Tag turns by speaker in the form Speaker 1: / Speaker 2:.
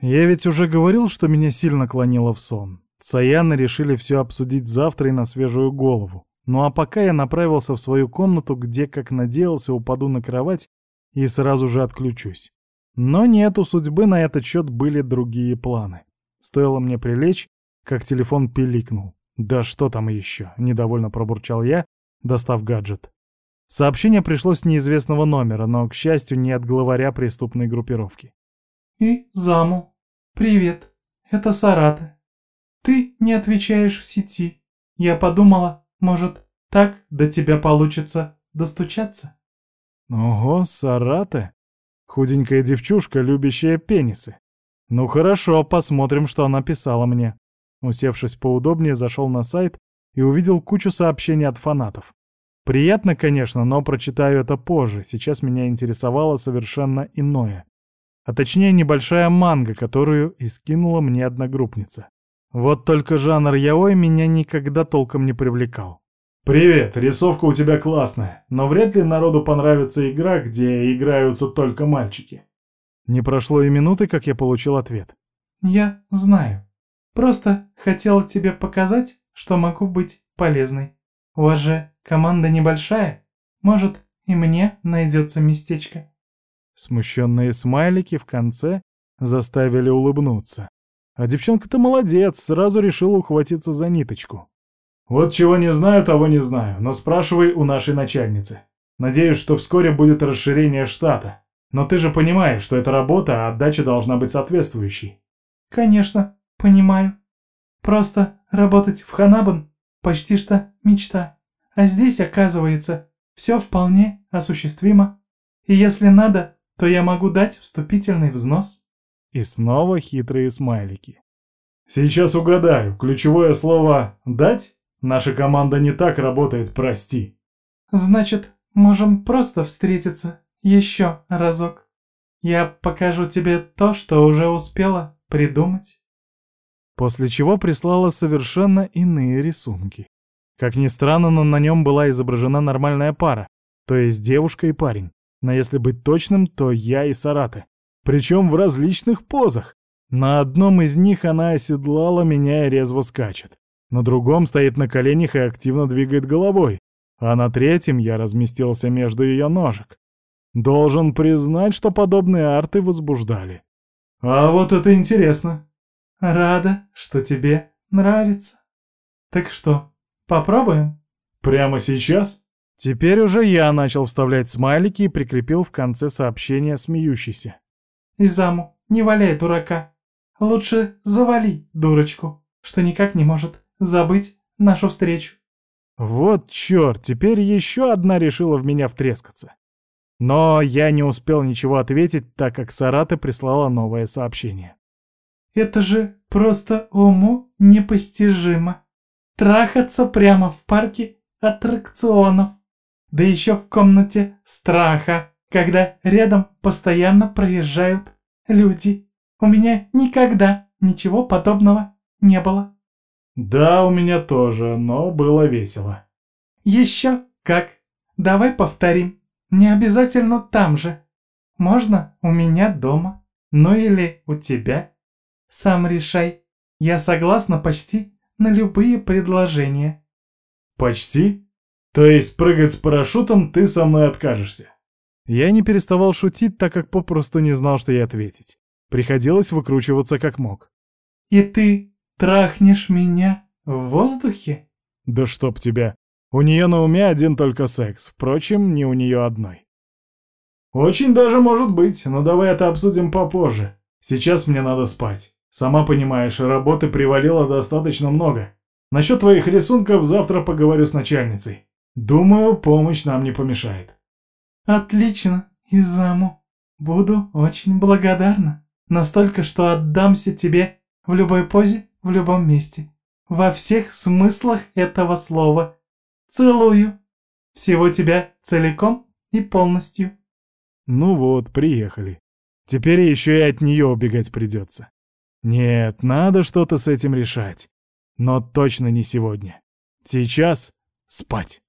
Speaker 1: Я ведь уже говорил, что меня сильно клонило в сон. Саяны решили все обсудить завтра и на свежую голову. Ну а пока я направился в свою комнату, где, как надеялся, упаду на кровать и сразу же отключусь. Но нет, у судьбы на этот счет были другие планы. Стоило мне прилечь, как телефон пиликнул. «Да что там еще?» — недовольно пробурчал я, достав гаджет. Сообщение пришло с неизвестного номера, но, к счастью, не от главаря преступной группировки.
Speaker 2: «И заму. Привет. Это Сарата. Ты не отвечаешь в сети. Я подумала, может, так до тебя получится достучаться?»
Speaker 1: «Ого, Сарата? Худенькая девчушка, любящая пенисы. Ну хорошо, посмотрим, что она писала мне». Усевшись поудобнее, зашел на сайт и увидел кучу сообщений от фанатов. Приятно, конечно, но прочитаю это позже. Сейчас меня интересовало совершенно иное. А точнее, небольшая манга, которую и скинула мне одногруппница. Вот только жанр яой меня никогда толком не привлекал.
Speaker 3: «Привет, рисовка у тебя классная, но вряд ли народу понравится игра, где играются только мальчики».
Speaker 1: Не прошло и минуты, как я получил ответ.
Speaker 2: «Я знаю. Просто хотела тебе показать, что могу быть полезной. У вас же команда небольшая. Может, и мне найдется местечко».
Speaker 1: Смущенные смайлики в конце заставили улыбнуться. А девчонка-то молодец, сразу решила ухватиться за ниточку.
Speaker 3: «Вот чего не знаю, того не знаю, но спрашивай у нашей начальницы. Надеюсь, что вскоре будет расширение штата. Но ты же понимаешь, что это работа, а отдача должна быть соответствующей».
Speaker 2: «Конечно, понимаю. Просто работать в Ханабан почти что мечта. А здесь, оказывается, все вполне осуществимо. И если надо, то я могу дать вступительный взнос».
Speaker 1: И снова хитрые смайлики.
Speaker 3: «Сейчас угадаю. Ключевое слово «дать»? Наша команда не так работает, прости».
Speaker 2: «Значит, можем просто встретиться еще разок. Я покажу тебе то, что уже успела придумать».
Speaker 1: После чего прислала совершенно иные рисунки. Как ни странно, но на нем была изображена нормальная пара, то есть девушка и парень. Но если быть точным, то я и Сараты. Причем в различных позах. На одном из них она оседлала меня и резво скачет. На другом стоит на коленях и активно двигает головой. А на третьем я разместился между ее ножек. Должен признать, что подобные арты возбуждали.
Speaker 3: А вот это интересно.
Speaker 2: Рада, что тебе нравится. Так что, попробуем?
Speaker 3: Прямо сейчас?
Speaker 1: Теперь уже я начал вставлять смайлики и прикрепил в конце сообщения смеющийся.
Speaker 2: Изаму, не валяй дурака. Лучше завали дурочку, что никак не может забыть нашу встречу.
Speaker 1: Вот черт, теперь еще одна решила в меня втрескаться. Но я не успел ничего ответить, так как Сарата прислала новое сообщение.
Speaker 2: Это же просто уму непостижимо. Трахаться прямо в парке аттракционов. Да еще в комнате страха, когда рядом постоянно проезжают люди. У меня никогда ничего подобного не было.
Speaker 3: Да, у меня тоже, но было весело.
Speaker 2: Еще как. Давай повторим. Не обязательно там же. Можно у меня дома. Ну или у тебя. Сам решай. Я согласна почти на любые предложения.
Speaker 3: Почти? То есть прыгать с парашютом ты со мной откажешься?
Speaker 1: Я не переставал шутить, так как попросту не знал, что ей ответить. Приходилось выкручиваться как мог.
Speaker 2: «И ты трахнешь меня в воздухе?»
Speaker 1: «Да чтоб тебя! У нее на уме один только секс, впрочем, не у нее одной».
Speaker 3: «Очень даже может быть, но давай это обсудим попозже. Сейчас мне надо спать. Сама понимаешь, работы привалило достаточно много. Насчет твоих рисунков завтра поговорю с начальницей. Думаю, помощь нам не помешает.
Speaker 2: Отлично, Изаму. Буду очень благодарна. Настолько, что отдамся тебе в любой позе, в любом месте. Во всех смыслах этого слова. Целую. Всего тебя целиком и полностью.
Speaker 1: Ну вот, приехали. Теперь еще и от нее убегать придется. Нет, надо что-то с этим решать. Но точно не сегодня. Сейчас спать.